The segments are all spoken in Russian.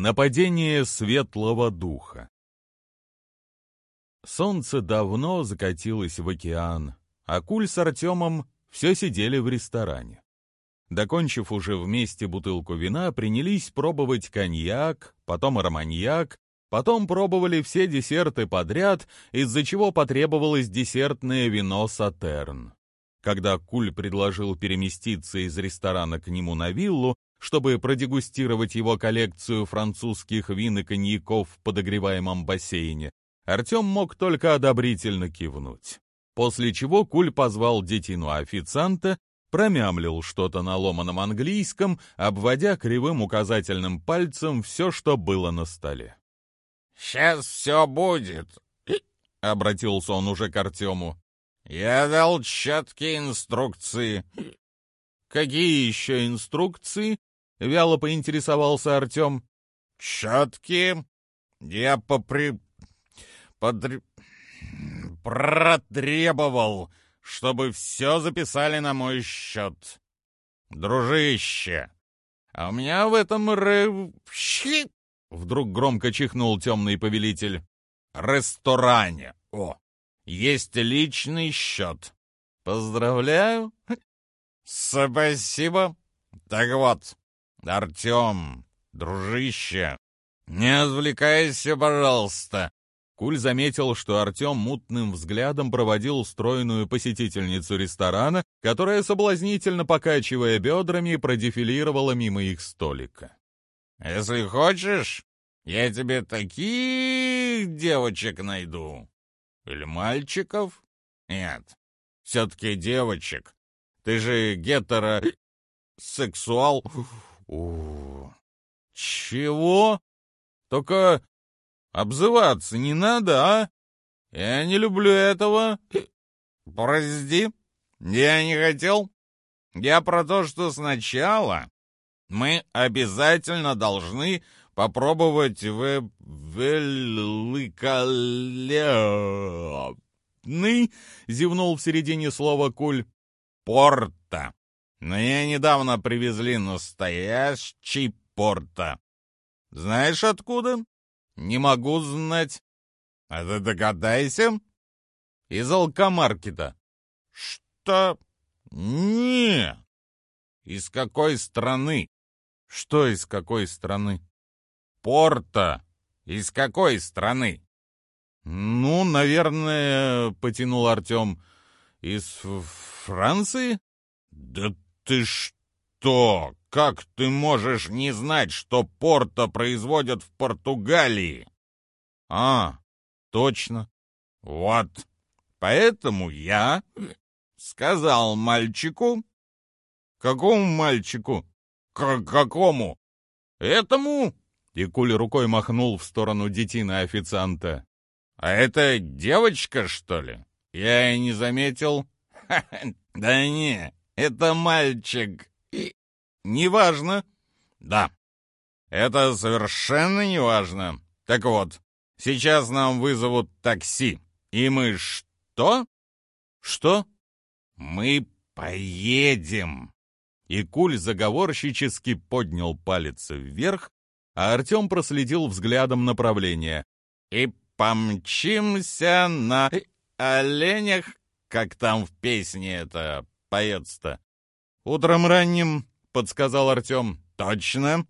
Нападение светлого духа. Солнце давно закатилось в океан, а Куль с Артемом все сидели в ресторане. Докончив уже вместе бутылку вина, принялись пробовать коньяк, потом романьяк, потом пробовали все десерты подряд, из-за чего потребовалось десертное вино «Сатерн». Когда Куль предложил переместиться из ресторана к нему на виллу, чтобы продегустировать его коллекцию французских вин и коньяков в подогреваемом бассейне, Артем мог только одобрительно кивнуть. После чего Куль позвал детину официанта, промямлил что-то на ломаном английском, обводя кривым указательным пальцем все, что было на столе. «Сейчас все будет», — обратился он уже к Артему. «Я дал четкие инструкции». «Какие еще инструкции?» — вяло поинтересовался Артем. «Четкие. Я попри... подри... протребовал, чтобы все записали на мой счет. Дружище, а у меня в этом ры... Вдруг громко чихнул темный повелитель. «Ресторане! О, есть личный счет. Поздравляю!» «Спасибо! Так вот, «Артем, дружище, не отвлекайся, пожалуйста!» Куль заметил, что Артем мутным взглядом проводил стройную посетительницу ресторана, которая, соблазнительно покачивая бедрами, продефилировала мимо их столика. «Если хочешь, я тебе таких девочек найду. Или мальчиков? Нет, все-таки девочек. Ты же гетеро... сексуал...» О, чего? Только обзываться не надо, а? Я не люблю этого. Прости, я не хотел. Я про то, что сначала мы обязательно должны попробовать в великолепный, зевнул в середине слова Куль, порта. Но я недавно привезли настоящий порта. Знаешь откуда? Не могу знать. А ты догадайся. Из алкомаркета. Что? Не. Из какой страны? Что из какой страны? Порта. Из какой страны? Ну, наверное, потянул Артем. Из Франции? Да ты что? Как ты можешь не знать, что Порто производят в Португалии? А, точно. Вот. Поэтому я сказал мальчику... Какому мальчику? К какому? Этому? И Куль рукой махнул в сторону детины официанта. А это девочка, что ли? Я и не заметил. Да не, это мальчик. И неважно. Да, это совершенно неважно. Так вот, сейчас нам вызовут такси. И мы что? Что? Мы поедем. И Куль заговорщически поднял палец вверх, а Артем проследил взглядом направление. И помчимся на оленях, как там в песне это поется-то?» «Утром ранним», — подсказал Артем. «Точно.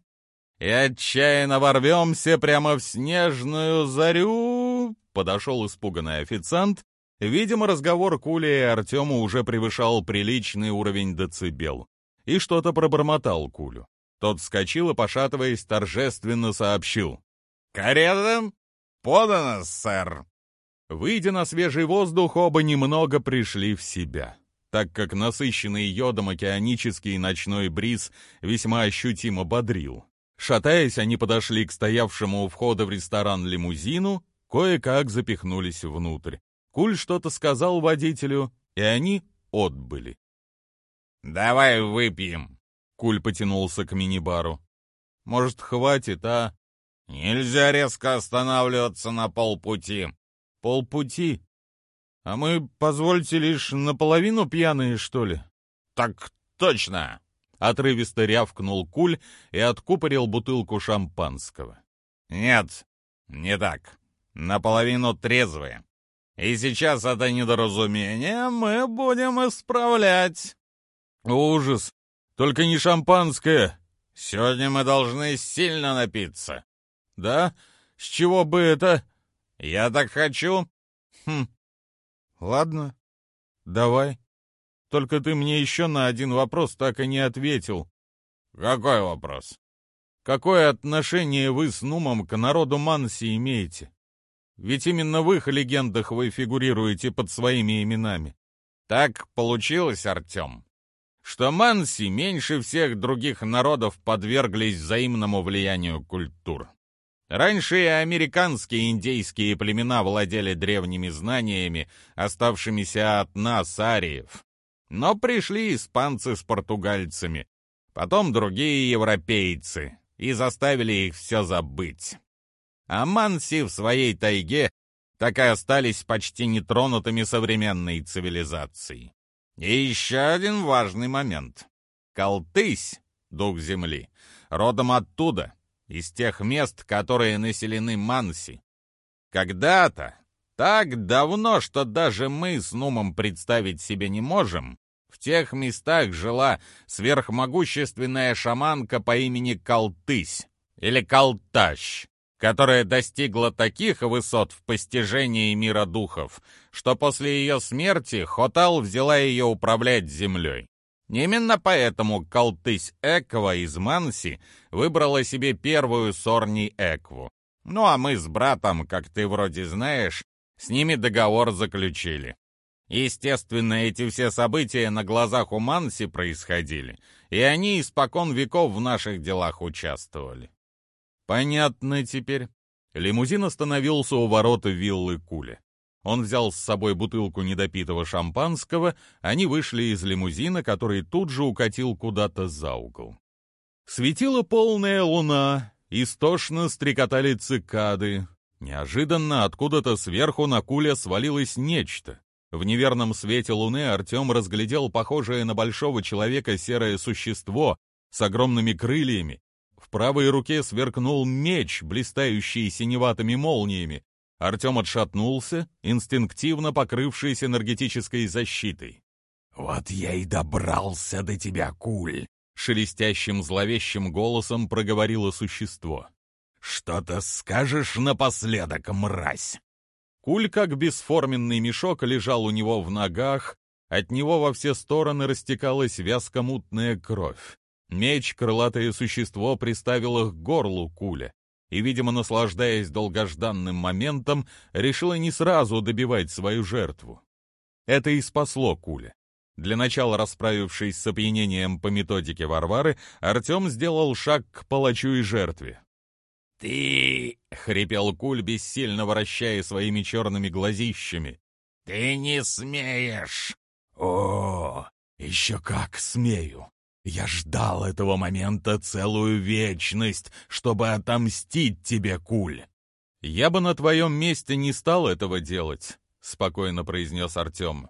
И отчаянно ворвемся прямо в снежную зарю», — подошел испуганный официант. Видимо, разговор Кули и Артема уже превышал приличный уровень децибел. И что-то пробормотал Кулю. Тот вскочил и, пошатываясь, торжественно сообщил. «Карета подана, сэр!» Выйдя на свежий воздух, оба немного пришли в себя так как насыщенный йодом океанический ночной бриз весьма ощутимо бодрил. Шатаясь, они подошли к стоявшему у входа в ресторан лимузину, кое-как запихнулись внутрь. Куль что-то сказал водителю, и они отбыли. «Давай выпьем», — Куль потянулся к мини-бару. «Может, хватит, а?» «Нельзя резко останавливаться на полпути». «Полпути? А мы, позвольте, лишь наполовину пьяные, что ли? Так точно. — отрывисто рявкнул Куль и откупорил бутылку шампанского. «Нет, не так. Наполовину трезвые. И сейчас это недоразумение мы будем исправлять». «Ужас! Только не шампанское!» «Сегодня мы должны сильно напиться». «Да? С чего бы это?» «Я так хочу». «Хм. Ладно, давай. Только ты мне еще на один вопрос так и не ответил». «Какой вопрос?» «Какое отношение вы с Нумом к народу Манси имеете? Ведь именно в их легендах вы фигурируете под своими именами». «Так получилось, Артем, что Манси меньше всех других народов подверглись взаимному влиянию культур. Раньше и американские индейские племена владели древними знаниями, оставшимися от нас, ариев. Но пришли испанцы с португальцами, потом другие европейцы, и заставили их все забыть. А манси в своей тайге так и остались почти нетронутыми современной цивилизацией. И еще один важный момент. Колтысь, дух земли, родом оттуда, из тех мест, которые населены Манси. Когда-то, так давно, что даже мы с Нумом представить себе не можем, в тех местах жила сверхмогущественная шаманка по имени Колтысь или Колтащ, которая достигла таких высот в постижении мира духов, что после ее смерти Хотал взяла ее управлять землей. Именно поэтому Колтысь Эква из Манси выбрала себе первую Сорни Экву. Ну а мы с братом, как ты вроде знаешь, с ними договор заключили. Естественно, эти все события на глазах у Манси происходили, и они испокон веков в наших делах участвовали. Понятно теперь. Лимузин остановился у ворот виллы Кули. Он взял с собой бутылку недопитого шампанского, они вышли из лимузина, который тут же укатил куда-то за угол. Светила полная луна, истошно стрекотали цикады. Неожиданно откуда-то сверху на Куля свалилось нечто. В неверном свете луны Артем разглядел похожее на большого человека серое существо с огромными крыльями. В правой руке сверкнул меч, блистающий синеватыми молниями. Артем отшатнулся, инстинктивно покрывшись энергетической защитой. «Вот я и добрался до тебя, Куль!» — шелестящим зловещим голосом проговорило существо. «Что-то скажешь напоследок, мразь?» Куль, как бесформенный мешок, лежал у него в ногах, от него во все стороны растекалась вязкомутная кровь. Меч крылатое существо приставило к горлу Куля и, видимо, наслаждаясь долгожданным моментом, решила не сразу добивать свою жертву. Это и спасло Куля. Для начала расправившись с опьянением по методике Варвары, Артем сделал шаг к палачу и жертве. «Ты...» — хрипел Куль, бессильно вращая своими черными глазищами. «Ты не смеешь!» «О, еще как смею! Я ждал этого момента целую вечность, чтобы отомстить тебе, Куль!» «Я бы на твоем месте не стал этого делать», — спокойно произнес Артем.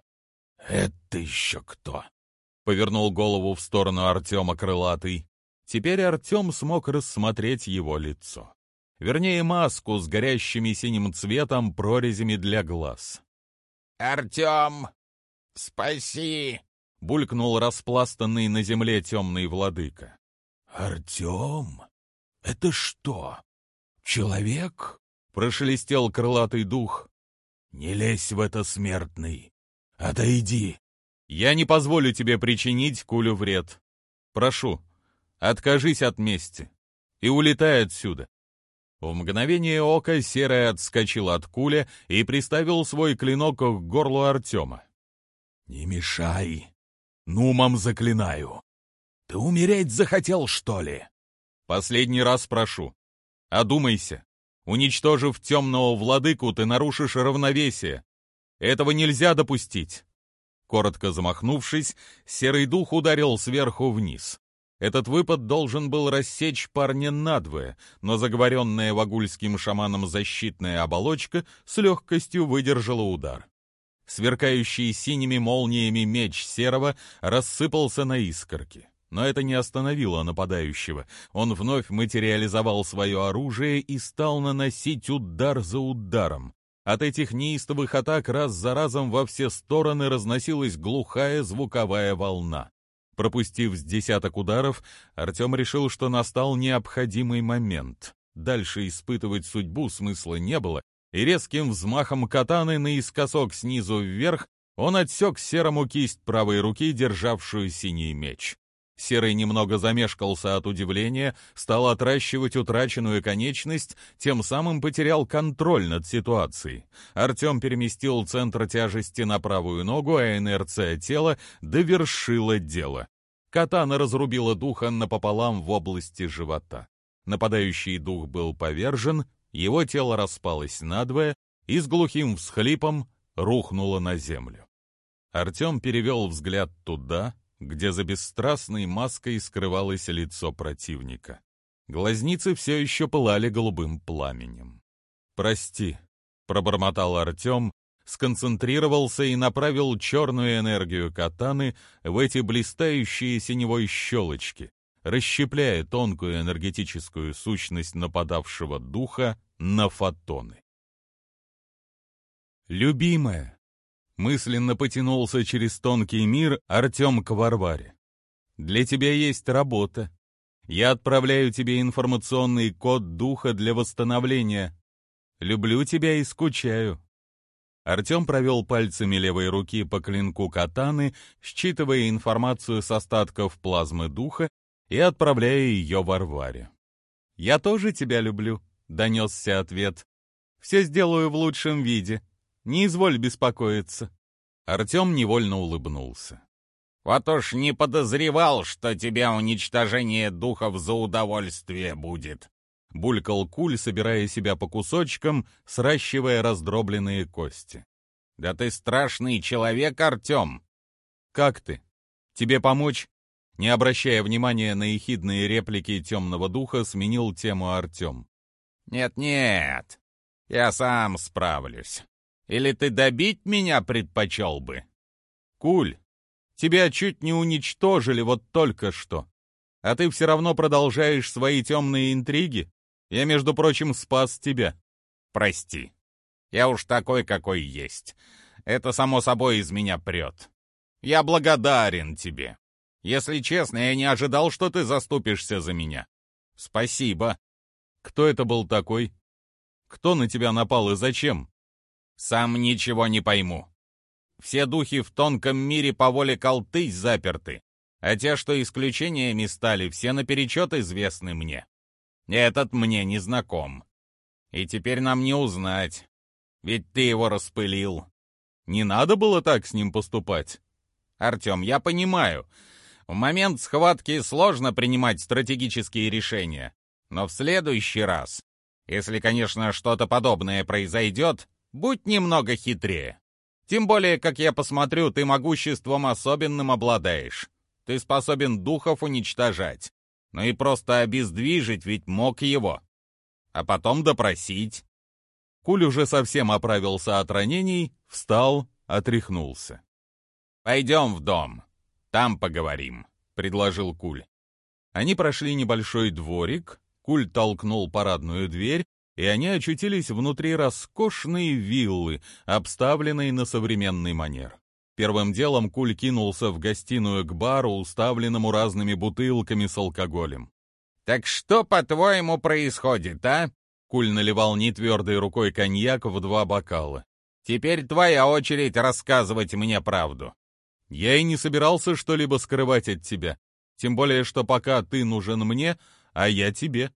«Это еще кто?» — повернул голову в сторону Артема крылатый. Теперь Артем смог рассмотреть его лицо вернее маску с горящими синим цветом прорезями для глаз. «Артем, спаси!» — булькнул распластанный на земле темный владыка. «Артем? Это что, человек?» — прошелестел крылатый дух. «Не лезь в это, смертный! Отойди!» «Я не позволю тебе причинить Кулю вред. Прошу, откажись от мести и улетай отсюда. В мгновение ока Серый отскочил от куля и приставил свой клинок к горлу Артема. «Не мешай! Нумом заклинаю! Ты умереть захотел, что ли?» «Последний раз прошу. Одумайся. Уничтожив темного владыку, ты нарушишь равновесие. Этого нельзя допустить». Коротко замахнувшись, серый дух ударил сверху вниз. Этот выпад должен был рассечь парня надвое, но заговоренная вагульским шаманом защитная оболочка с легкостью выдержала удар. Сверкающий синими молниями меч серого рассыпался на искорки. Но это не остановило нападающего. Он вновь материализовал свое оружие и стал наносить удар за ударом. От этих неистовых атак раз за разом во все стороны разносилась глухая звуковая волна. Пропустив с десяток ударов, Артем решил, что настал необходимый момент. Дальше испытывать судьбу смысла не было, и резким взмахом катаны наискосок снизу вверх он отсек серому кисть правой руки, державшую синий меч. Серый немного замешкался от удивления, стал отращивать утраченную конечность, тем самым потерял контроль над ситуацией. Артем переместил центр тяжести на правую ногу, а инерция тела довершила дело. Катана разрубила духа напополам в области живота. Нападающий дух был повержен, его тело распалось надвое и с глухим всхлипом рухнуло на землю. Артем перевел взгляд туда, где за бесстрастной маской скрывалось лицо противника. Глазницы все еще пылали голубым пламенем. «Прости», — пробормотал Артем, сконцентрировался и направил черную энергию катаны в эти блистающие синевой щелочки, расщепляя тонкую энергетическую сущность нападавшего духа на фотоны. «Любимая!» мысленно потянулся через тонкий мир Артем к Варваре. «Для тебя есть работа. Я отправляю тебе информационный код духа для восстановления. Люблю тебя и скучаю». Артем провел пальцами левой руки по клинку катаны, считывая информацию с остатков плазмы духа и отправляя ее Варваре. «Я тоже тебя люблю», — донесся ответ. «Все сделаю в лучшем виде. Не изволь беспокоиться». Артем невольно улыбнулся. «Вот уж не подозревал, что тебя уничтожение духов за удовольствие будет», — булькал Куль, собирая себя по кусочкам, сращивая раздробленные кости. «Да ты страшный человек, Артем!» «Как ты? Тебе помочь?» Не обращая внимания на ехидные реплики темного духа, сменил тему Артем. «Нет-нет, я сам справлюсь. Или ты добить меня предпочел бы? Куль, тебя чуть не уничтожили вот только что. А ты все равно продолжаешь свои темные интриги? Я, между прочим, спас тебя. Прости. Я уж такой, какой есть. Это, само собой, из меня прет. Я благодарен тебе. Если честно, я не ожидал, что ты заступишься за меня. Спасибо. Кто это был такой? Кто на тебя напал и зачем? Сам ничего не пойму. Все духи в тонком мире по воле колты заперты, а те, что исключениями стали, все наперечет известны мне. Этот мне не знаком. И теперь нам не узнать, ведь ты его распылил. Не надо было так с ним поступать. Артем, я понимаю, в момент схватки сложно принимать стратегические решения, но в следующий раз, если, конечно, что-то подобное произойдет, Будь немного хитрее. Тем более, как я посмотрю, ты могуществом особенным обладаешь. Ты способен духов уничтожать. Ну и просто обездвижить ведь мог его. А потом допросить. Куль уже совсем оправился от ранений, встал, отряхнулся. «Пойдем в дом, там поговорим», — предложил Куль. Они прошли небольшой дворик, Куль толкнул парадную дверь, и они очутились внутри роскошной виллы, обставленной на современный манер. Первым делом Куль кинулся в гостиную к бару, уставленному разными бутылками с алкоголем. «Так что, по-твоему, происходит, а?» Куль наливал нетвердой рукой коньяк в два бокала. «Теперь твоя очередь рассказывать мне правду». «Я и не собирался что-либо скрывать от тебя, тем более, что пока ты нужен мне, а я тебе.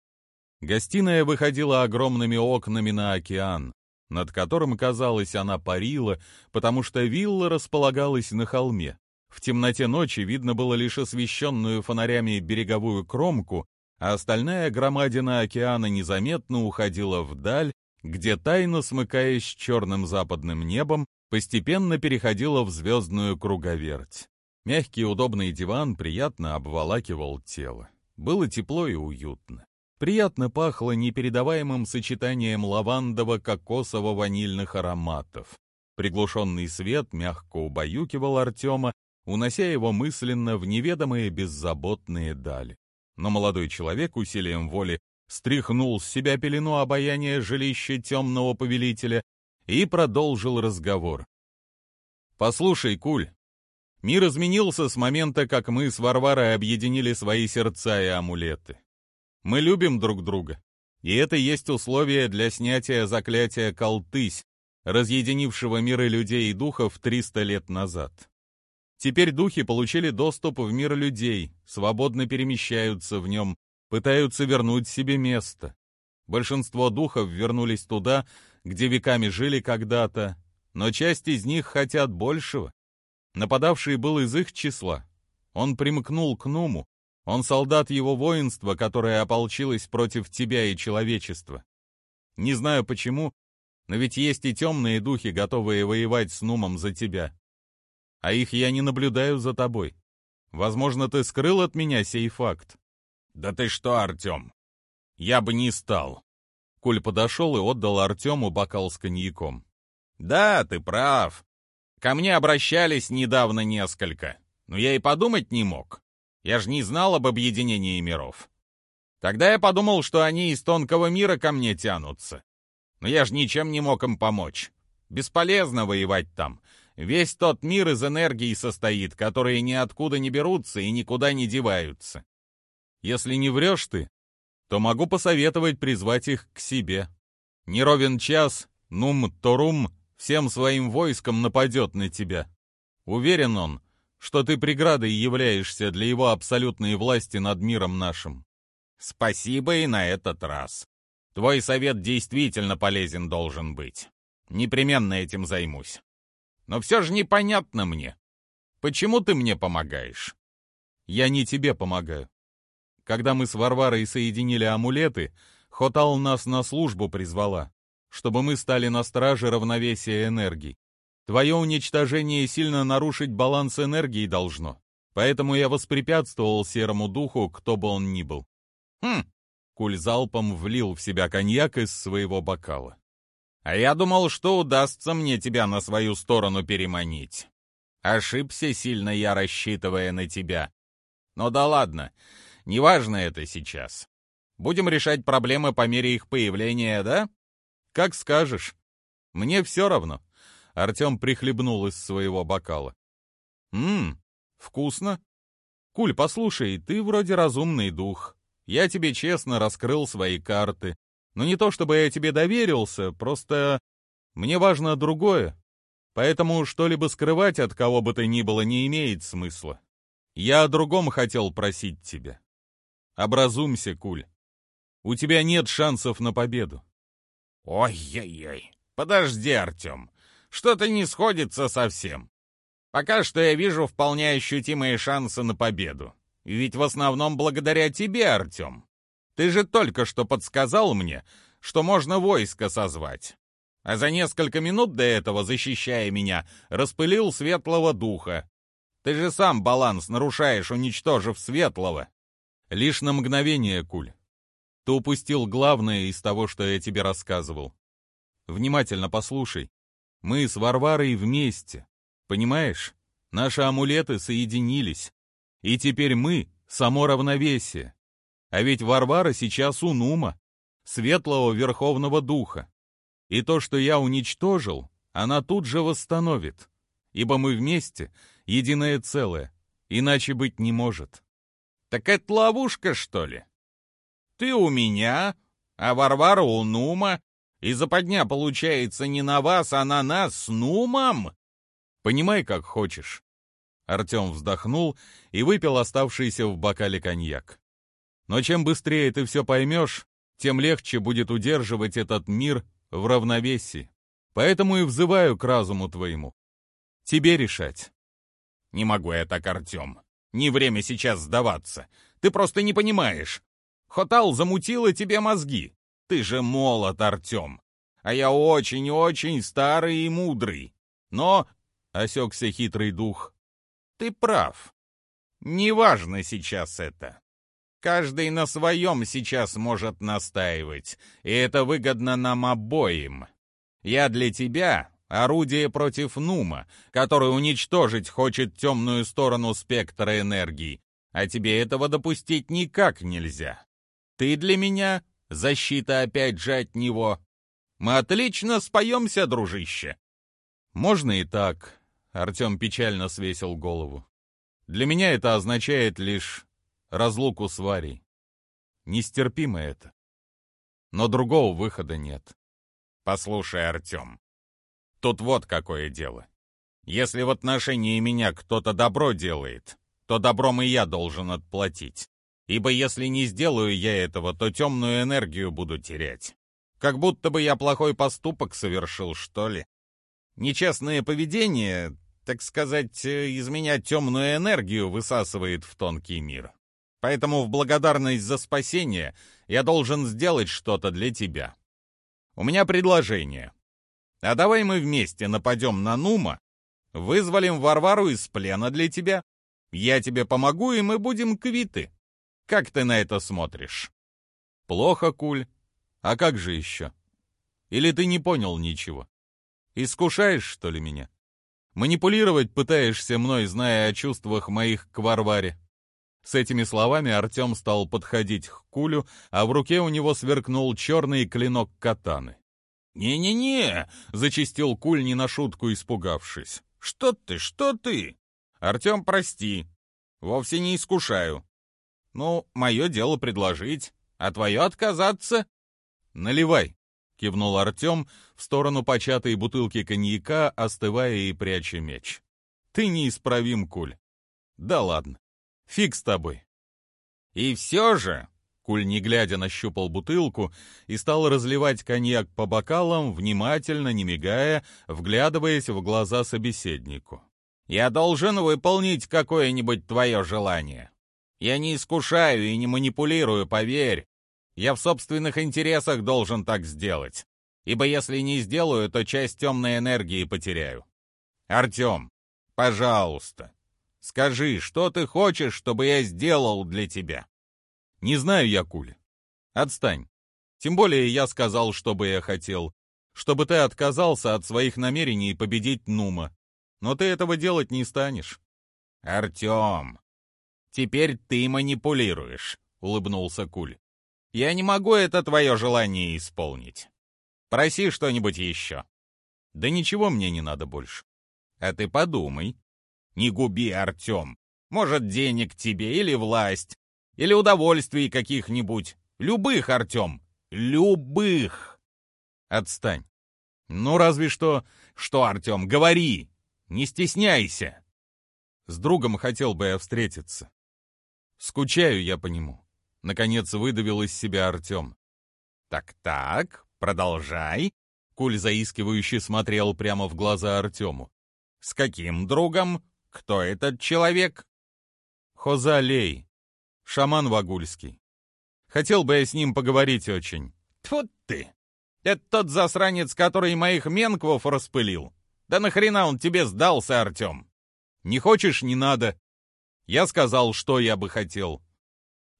Гостиная выходила огромными окнами на океан, над которым, казалось, она парила, потому что вилла располагалась на холме. В темноте ночи видно было лишь освещенную фонарями береговую кромку, а остальная громадина океана незаметно уходила вдаль, где, тайно смыкаясь с черным западным небом, постепенно переходила в звездную круговерть. Мягкий удобный диван приятно обволакивал тело. Было тепло и уютно. Приятно пахло непередаваемым сочетанием лавандово-кокосово-ванильных ароматов. Приглушенный свет мягко убаюкивал Артема, унося его мысленно в неведомые беззаботные дали. Но молодой человек усилием воли стряхнул с себя пелену обаяния жилища темного повелителя и продолжил разговор. «Послушай, Куль, мир изменился с момента, как мы с Варварой объединили свои сердца и амулеты. Мы любим друг друга, и это есть условие для снятия заклятия Колтысь, разъединившего миры людей и духов 300 лет назад. Теперь духи получили доступ в мир людей, свободно перемещаются в нем, пытаются вернуть себе место. Большинство духов вернулись туда, где веками жили когда-то, но часть из них хотят большего. Нападавший был из их числа. Он примкнул к Нуму, он солдат его воинства, которое ополчилось против тебя и человечества. Не знаю почему, но ведь есть и темные духи, готовые воевать с Нумом за тебя. А их я не наблюдаю за тобой. Возможно, ты скрыл от меня сей факт. Да ты что, Артем? Я бы не стал. Куль подошел и отдал Артему бокал с коньяком. Да, ты прав. Ко мне обращались недавно несколько, но я и подумать не мог. Я же не знал об объединении миров. Тогда я подумал, что они из тонкого мира ко мне тянутся. Но я же ничем не мог им помочь. Бесполезно воевать там. Весь тот мир из энергии состоит, которые ниоткуда не берутся и никуда не деваются. Если не врешь ты, то могу посоветовать призвать их к себе. Не ровен час, Нум Торум всем своим войском нападет на тебя. Уверен он, что ты преградой являешься для его абсолютной власти над миром нашим. Спасибо и на этот раз. Твой совет действительно полезен должен быть. Непременно этим займусь. Но все же непонятно мне. Почему ты мне помогаешь? Я не тебе помогаю. Когда мы с Варварой соединили амулеты, Хотал нас на службу призвала, чтобы мы стали на страже равновесия энергий. Твое уничтожение сильно нарушить баланс энергии должно, поэтому я воспрепятствовал серому духу, кто бы он ни был. Хм, Куль залпом влил в себя коньяк из своего бокала. А я думал, что удастся мне тебя на свою сторону переманить. Ошибся сильно я, рассчитывая на тебя. Но да ладно, неважно это сейчас. Будем решать проблемы по мере их появления, да? Как скажешь. Мне все равно. Артем прихлебнул из своего бокала. «Ммм, вкусно. Куль, послушай, ты вроде разумный дух. Я тебе честно раскрыл свои карты. Но не то чтобы я тебе доверился, просто мне важно другое. Поэтому что-либо скрывать от кого бы то ни было не имеет смысла. Я о другом хотел просить тебя. Образумся, Куль. У тебя нет шансов на победу. Ой-ой-ой. Подожди, Артем. Что-то не сходится совсем. Пока что я вижу вполне ощутимые шансы на победу. Ведь в основном благодаря тебе, Артем. Ты же только что подсказал мне, что можно войско созвать. А за несколько минут до этого, защищая меня, распылил светлого духа. Ты же сам баланс нарушаешь, уничтожив светлого. Лишь на мгновение, Куль. Ты упустил главное из того, что я тебе рассказывал. Внимательно послушай. Мы с Варварой вместе. Понимаешь? Наши амулеты соединились. И теперь мы — само равновесие. А ведь Варвара сейчас у Нума, светлого верховного духа. И то, что я уничтожил, она тут же восстановит. Ибо мы вместе — единое целое. Иначе быть не может. Так это ловушка, что ли? Ты у меня, а Варвара у Нума, и западня получается не на вас, а на нас с Нумом? Понимай, как хочешь. Артем вздохнул и выпил оставшийся в бокале коньяк. Но чем быстрее ты все поймешь, тем легче будет удерживать этот мир в равновесии. Поэтому и взываю к разуму твоему. Тебе решать. Не могу я так, Артем. Не время сейчас сдаваться. Ты просто не понимаешь. Хотал замутила тебе мозги. Ты же молод, Артем. А я очень-очень старый и мудрый. Но, — осекся хитрый дух, — ты прав. Неважно сейчас это. Каждый на своем сейчас может настаивать, и это выгодно нам обоим. Я для тебя орудие против Нума, который уничтожить хочет темную сторону спектра энергии, а тебе этого допустить никак нельзя. Ты для меня — защита опять же от него. Мы отлично споемся, дружище. Можно и так, — Артем печально свесил голову. Для меня это означает лишь разлуку с Варей. Нестерпимо это. Но другого выхода нет. Послушай, Артем, тут вот какое дело. Если в отношении меня кто-то добро делает, то добром и я должен отплатить. Ибо если не сделаю я этого, то темную энергию буду терять. Как будто бы я плохой поступок совершил, что ли. Нечестное поведение, так сказать, из меня темную энергию высасывает в тонкий мир. Поэтому в благодарность за спасение я должен сделать что-то для тебя. У меня предложение. А давай мы вместе нападем на Нума, вызволим Варвару из плена для тебя, я тебе помогу, и мы будем квиты. Как ты на это смотришь? Плохо, Куль. А как же еще? Или ты не понял ничего? Искушаешь, что ли, меня? Манипулировать пытаешься мной, зная о чувствах моих к Варваре? С этими словами Артем стал подходить к Кулю, а в руке у него сверкнул черный клинок катаны. «Не-не-не!» — зачистил Куль, не на шутку испугавшись. «Что ты, что ты?» «Артем, прости. Вовсе не искушаю. Ну, мое дело предложить, а твое отказаться». «Наливай», — кивнул Артем в сторону початой бутылки коньяка, остывая и пряча меч. «Ты неисправим, Куль». «Да ладно. Фиг с тобой». «И все же...» Куль, не глядя, нащупал бутылку и стал разливать коньяк по бокалам, внимательно, не мигая, вглядываясь в глаза собеседнику. Я должен выполнить какое-нибудь твое желание. Я не искушаю и не манипулирую, поверь. Я в собственных интересах должен так сделать. Ибо если не сделаю, то часть темной энергии потеряю. Артем, пожалуйста, скажи, что ты хочешь, чтобы я сделал для тебя? Не знаю я, Куля. Отстань. Тем более я сказал, что бы я хотел. Чтобы ты отказался от своих намерений победить Нума но ты этого делать не станешь. Артем, теперь ты манипулируешь, улыбнулся Куль. Я не могу это твое желание исполнить. Проси что-нибудь еще. Да ничего мне не надо больше. А ты подумай. Не губи, Артем. Может, денег тебе или власть, или удовольствий каких-нибудь. Любых, Артем. Любых. Отстань. Ну, разве что... Что, Артем, говори. Не стесняйся. С другом хотел бы я встретиться. Скучаю я по нему. Наконец выдавил из себя Артем. Так-так, продолжай. Куль заискивающе смотрел прямо в глаза Артему. С каким другом? Кто этот человек? Хозалей, шаман Вагульский. Хотел бы я с ним поговорить очень. Тьфу ты! Это тот засранец, который моих менквов распылил. Да нахрена он тебе сдался, Артем? Не хочешь, не надо. Я сказал, что я бы хотел.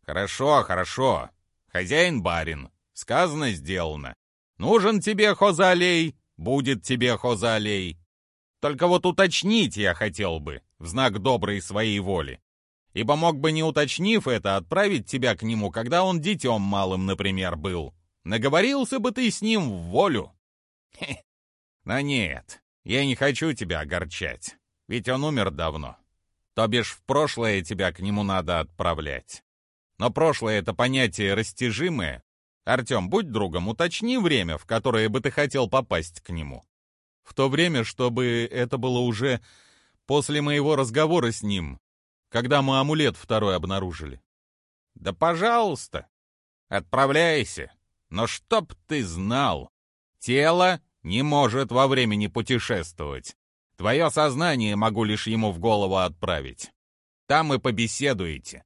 Хорошо, хорошо. Хозяин-барин. Сказано, сделано. Нужен тебе хозалей, будет тебе хозалей. Только вот уточнить я хотел бы, в знак доброй своей воли. Ибо мог бы, не уточнив это, отправить тебя к нему, когда он детем малым, например, был. Наговорился бы ты с ним в волю. Хе. Но нет, я не хочу тебя огорчать, ведь он умер давно. То бишь в прошлое тебя к нему надо отправлять. Но прошлое — это понятие растяжимое. Артем, будь другом, уточни время, в которое бы ты хотел попасть к нему. В то время, чтобы это было уже после моего разговора с ним, когда мы амулет второй обнаружили. Да пожалуйста, отправляйся. Но чтоб ты знал, тело не может во времени путешествовать. Твое сознание могу лишь ему в голову отправить. Там и побеседуете.